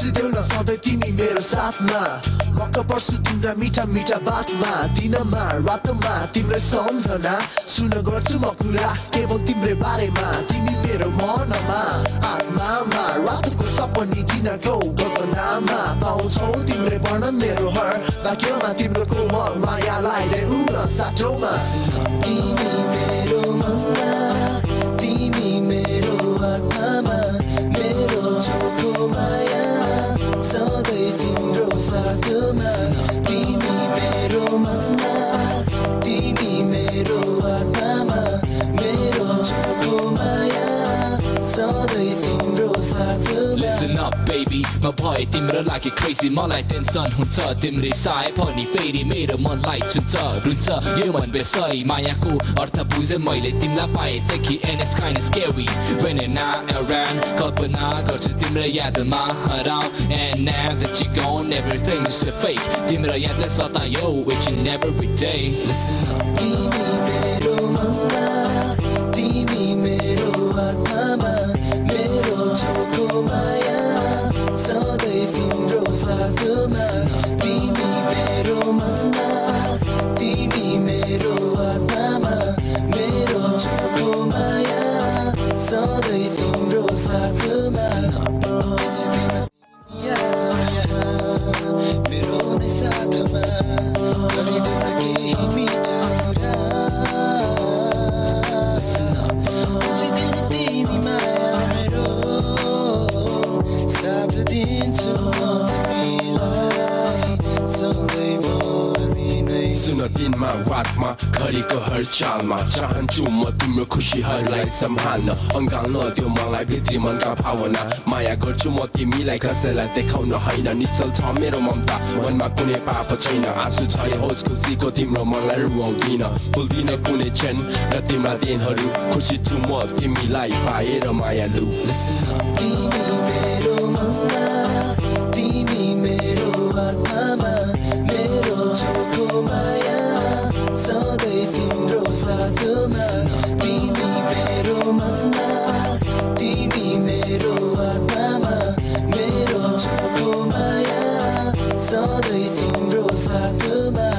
बिर्सिदेऊ न सधैँ तिमी मेरो साथमा मक्क पर्छु तिम्रा मिठा मिठा बातमा दिनमा रातमा तिम्रै सम्झना सुन गर्छु म कुरा केवल तिम्रै बारेमा तिमी मेरो मनमा आत्मामा रातको सपनी गौ गगनामा पाउँछौ तिम्रै वर्णन मेरो हर भाग्यमा तिम्रो कोमल मायालाई रे उन साटोमा तिमी मेरो मनमा तिमी मेरो आत्मामा मेरो चोखो माया सधैँ तिम्रो साथमा तिमी मेरो मनमा Listen up baby म भए तिम्रो लागि क्रेजी मलाई टेन्सन हुन्छ तिम्रै साय पनि फेरि मेरो मनलाई छुन्छ रुन्छ यो मन बेसै मायाको अर्थ बुझे मैले तिमीलाई पाएदेखि kinda scary when you're not around कल्पना गर्छु तिम्रो यादमा हराउ and now that you're gone everything's a fake तिम्रो याद सतायो each and every day तिमी मेरो साथमा तिमी मेरो मनमा तिमी मेरो आत्मामा मेरो चोखो माया सधैँ तिम्रो साथमा। मेरो नै साथमा केही मिठा कुरा सुन दिनमा वाटमा घडीको हर चालमा चाहन्छु म तिम्रो खुसीहरूलाई सम्हाल्न। अँगाल्न त्यो मलाई भित्री मनका भावना। माया गर्छु म तिमीलाई कसैलाई देखाउन होइन। निश्चल छ मेरो ममता मनमा कुनै पाप छैन। आँसु छ होस् खुसीको तिम्रो मनलाई रुवाउँदिन। भुल्दिन कुनै क्षण र तिम्रा दिनहरू। खुसी छु म तिमीलाई पाएर मायालु साथमा तिमी मेरो मनमा तिमी मेरो आत्मामा मेरो चोखो माया सधैँ तिम्रो साथमा।